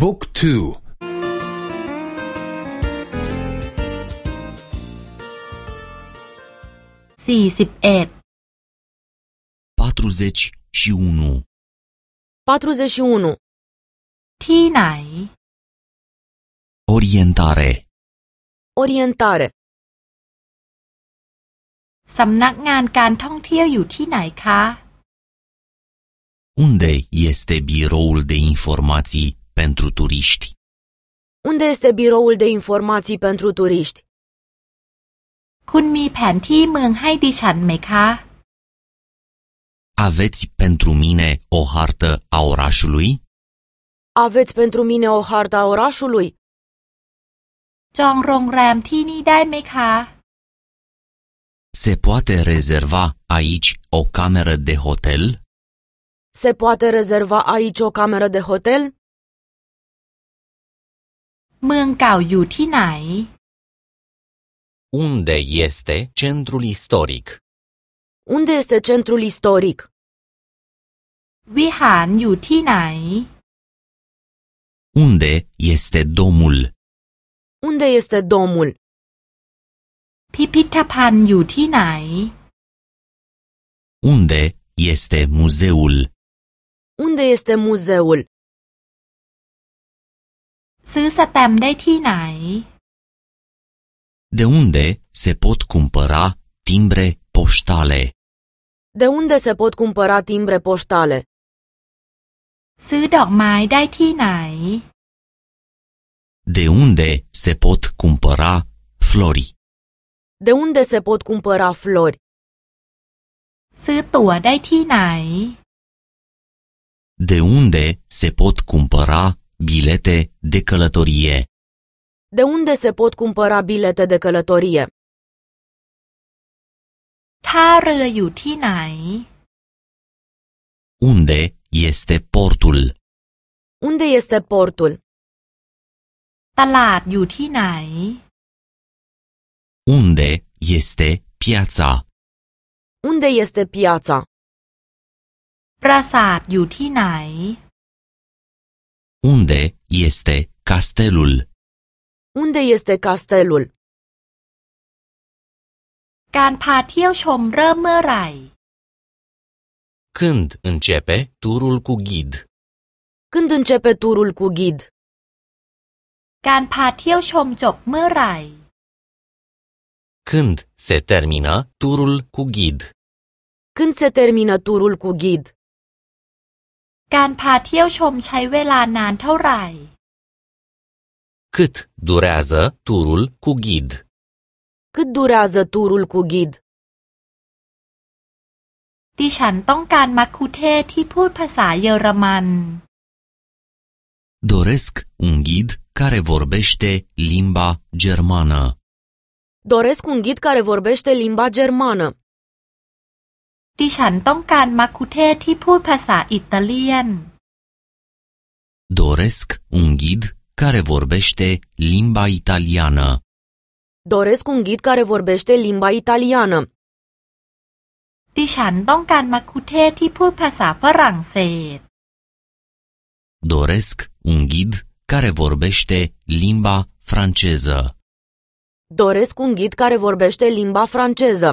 บุ๊กทูสี่สิบเอ็ด patruzeci și unu 41. ที่ไหน orientare Orientare. สำนักงานการท่องเที่ยวอยู่ที่ไหนคะ unde este biroul de informații pentru turiști Unde este biroul de informații pentru turiști? คุณมีแผนที่เมืองให้ดิฉันไหมคะ aveți pentru mine o hartă a orașului Aveți pentru mine o hartă a orașului? จองโรงแรมที่นี่ได้ไหมคะ se poate rezerva aici o cameră de hotel Se poate rezerva aici o cameră de hotel? เมืองเก่าอยู่ที่ไหน unde este centrul istoric Unde este centrul istoric? วิหารอยู่ที่ไหน unde este domul Unde este domul? พิพิธภัณฑ์อยู่ที่ไหน unde este muzeul Unde este muzeul? ซื้อสแตมป์ได้ที่ไหน de unde se pot cumpăra timbre poștale De unde se pot cumpăra timbre poștale? ซื้อดอกไม้ได้ที่ไหน de unde se pot cumpăra flori De unde se pot cumpăra flori? ซื้อตั๋วได้ที่ไหน de unde se pot cumpăra bilete de călătorie De unde se pot cumpăra bilete de călătorie? ท่าเรืออยู่ที่ไหน unde este portul Unde este portul? ตลาดอยู่ที่ไหน unde este piața Unde este piața? ปราสาทอยู่ที่ไหน unde este castelul Unde este castelul? การพาเที่ยวชมเริ่มเมื่อไหร่ când începe turul cu ghid Când începe turul cu ghid? การพาเที่ยวชมจบเมื่อไหร่ când se termină turul cu ghid Când se termină turul cu ghid? การพาเที่ยวชมใช้เวลานานเท่าไหร่ cât durează turul cu ghid Cât durează turul cu ghid? ดิฉันต้องการมัคคุเทศก์ที่พูดภาษาเยอรมัน doresc un ghid care vorbește limba germană Doresc un ghid care vorbește limba germană. ดิฉันต้องการมัคคุเทศก์ที่พูดภาษาอิตาเลียน doresc un ghid care vorbește limba italiană Doresc un ghid care vorbește limba italiană. ดิฉันต้องการมัคคุเทศก์ที่พูดภาษาฝรั่งเศส doresc un ghid care vorbește limba franceză Doresc un ghid care vorbește limba franceză.